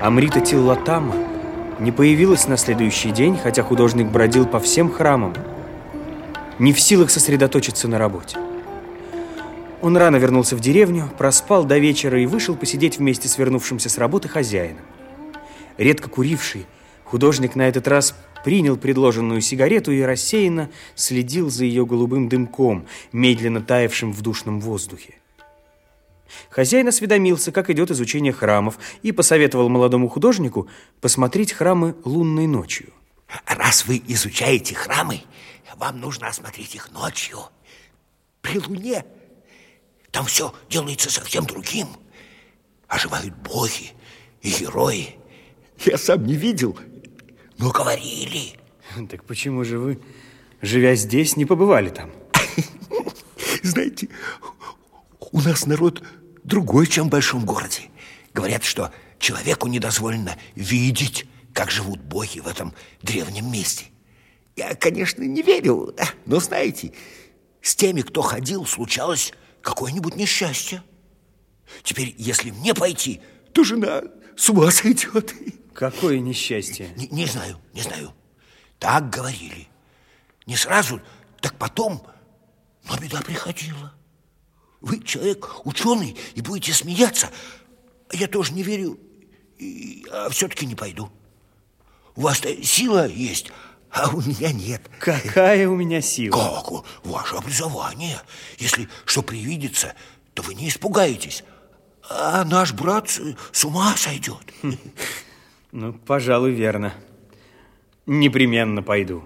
Амрита Тиллатама не появилась на следующий день, хотя художник бродил по всем храмам, не в силах сосредоточиться на работе. Он рано вернулся в деревню, проспал до вечера и вышел посидеть вместе с вернувшимся с работы хозяином. Редко куривший, художник на этот раз принял предложенную сигарету и рассеянно следил за ее голубым дымком, медленно таявшим в душном воздухе. Хозяин осведомился, как идет изучение храмов, и посоветовал молодому художнику посмотреть храмы лунной ночью. Раз вы изучаете храмы, вам нужно осмотреть их ночью, при луне. Там все делается совсем другим. Оживают боги и герои. Я сам не видел, но говорили. Так почему же вы, живя здесь, не побывали там? Знаете, у нас народ другой, чем в большом городе. Говорят, что человеку не дозволено видеть, как живут боги в этом древнем месте. Я, конечно, не верил, но, знаете, с теми, кто ходил, случалось какое-нибудь несчастье. Теперь, если мне пойти, то жена с ума сойдет. Какое несчастье? Не, не знаю, не знаю. Так говорили. Не сразу, так потом, но беда приходила. Вы человек ученый и будете смеяться. Я тоже не верю, а все-таки не пойду. У вас-то сила есть, а у меня нет. Какая у меня сила? Как? Ваше образование. Если что привидится, то вы не испугаетесь. А наш брат с ума сойдет. Ну, пожалуй, верно. Непременно пойду.